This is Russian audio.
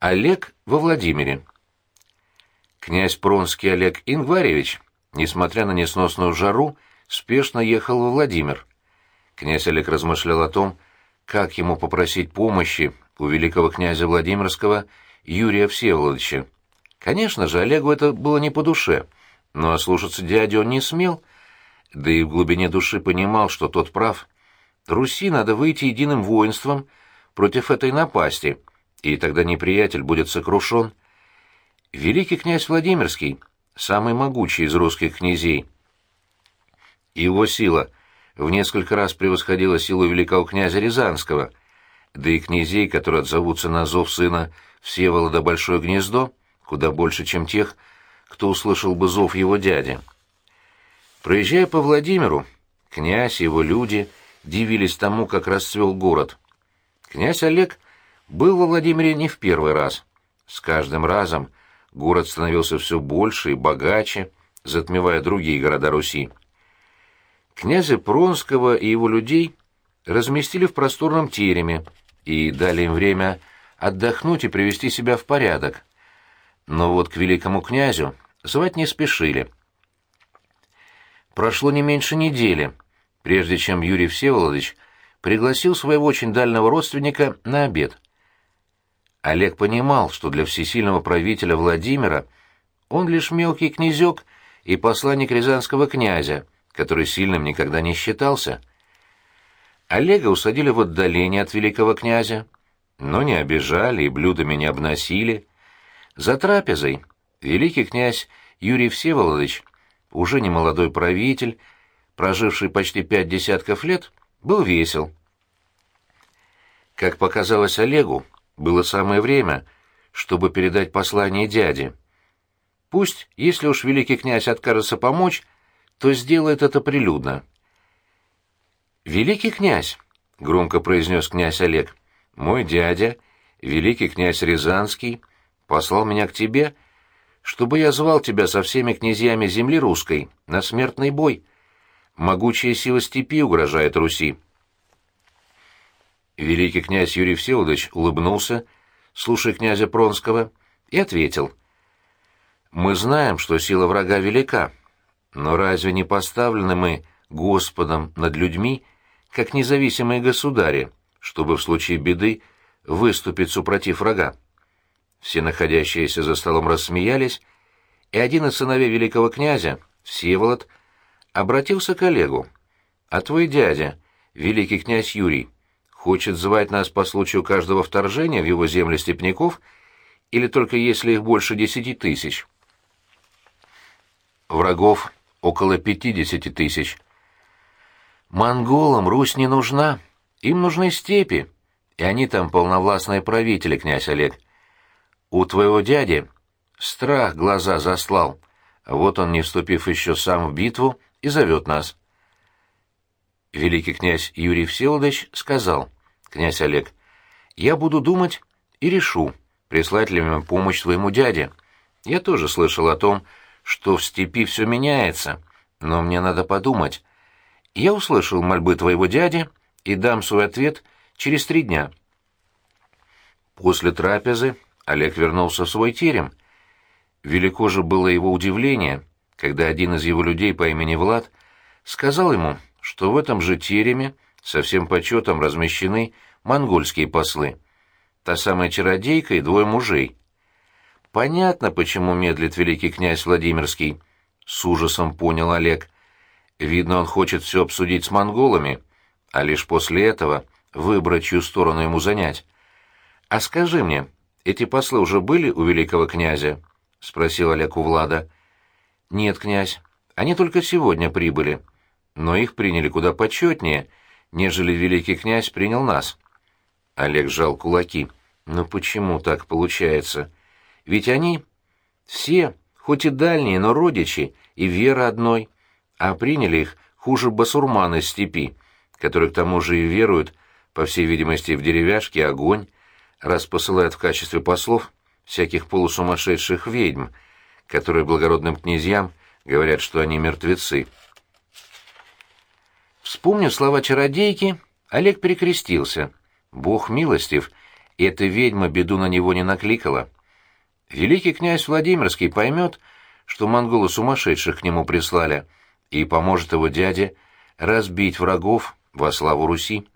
Олег во Владимире. Князь Пронский Олег Ингваревич, несмотря на несносную жару, спешно ехал во Владимир. Князь Олег размышлял о том, как ему попросить помощи у великого князя Владимирского Юрия Всеволодовича. Конечно же, Олегу это было не по душе, но ослушаться дяди он не смел, да и в глубине души понимал, что тот прав. Руси надо выйти единым воинством против этой напасти — и тогда неприятель будет сокрушен. Великий князь Владимирский, самый могучий из русских князей. Его сила в несколько раз превосходила силу великого князя Рязанского, да и князей, которые отзовутся на зов сына Всеволода Большое Гнездо, куда больше, чем тех, кто услышал бы зов его дяди. Проезжая по Владимиру, князь и его люди дивились тому, как расцвел город. Князь Олег — был во Владимире не в первый раз. С каждым разом город становился все больше и богаче, затмевая другие города Руси. Князя Пронского и его людей разместили в просторном тереме и дали им время отдохнуть и привести себя в порядок. Но вот к великому князю звать не спешили. Прошло не меньше недели, прежде чем Юрий Всеволодович пригласил своего очень дальнего родственника на обед — Олег понимал, что для всесильного правителя Владимира он лишь мелкий князек и посланник рязанского князя, который сильным никогда не считался. Олега усадили в отдалении от великого князя, но не обижали и блюдами не обносили. За трапезой великий князь Юрий Всеволодович, уже не молодой правитель, проживший почти пять десятков лет, был весел. Как показалось Олегу, было самое время, чтобы передать послание дяде. Пусть, если уж великий князь откажется помочь, то сделает это прилюдно. «Великий князь», — громко произнес князь Олег, — «мой дядя, великий князь Рязанский, послал меня к тебе, чтобы я звал тебя со всеми князьями земли русской на смертный бой. Могучая сила степи угрожает Руси». Великий князь Юрий Всеволодович улыбнулся, слушая князя Пронского, и ответил. «Мы знаем, что сила врага велика, но разве не поставлены мы Господом над людьми, как независимые государи, чтобы в случае беды выступить супротив врага?» Все находящиеся за столом рассмеялись, и один из сыновей великого князя, Всеволод, обратился к Олегу. «А твой дядя, великий князь Юрий, Хочет звать нас по случаю каждого вторжения в его земли степняков или только если их больше десяти тысяч? Врагов около пятидесяти тысяч. Монголам Русь не нужна, им нужны степи, и они там полновластные правители, князь Олег. У твоего дяди страх глаза заслал, вот он, не вступив еще сам в битву, и зовет нас. Великий князь Юрий Всеволодович сказал, «Князь Олег, я буду думать и решу, прислать ли мне помощь своему дяде. Я тоже слышал о том, что в степи все меняется, но мне надо подумать. Я услышал мольбы твоего дяди и дам свой ответ через три дня». После трапезы Олег вернулся в свой терем. Велико же было его удивление, когда один из его людей по имени Влад сказал ему, что в этом же тереме со всем почетом размещены монгольские послы. Та самая чародейка и двое мужей. Понятно, почему медлит великий князь Владимирский, с ужасом понял Олег. Видно, он хочет все обсудить с монголами, а лишь после этого выбрать, чью сторону ему занять. «А скажи мне, эти послы уже были у великого князя?» — спросил Олег у Влада. «Нет, князь, они только сегодня прибыли но их приняли куда почетнее, нежели великий князь принял нас. Олег сжал кулаки. Но «Ну почему так получается? Ведь они все, хоть и дальние, но родичи, и вера одной, а приняли их хуже басурман из степи, которые к тому же и веруют, по всей видимости, в деревяшке огонь, раз посылают в качестве послов всяких полусумасшедших ведьм, которые благородным князьям говорят, что они мертвецы. Вспомнив слова чародейки, Олег перекрестился. «Бог милостив, эта ведьма беду на него не накликала. Великий князь Владимирский поймет, что монголы сумасшедших к нему прислали, и поможет его дяде разбить врагов во славу Руси.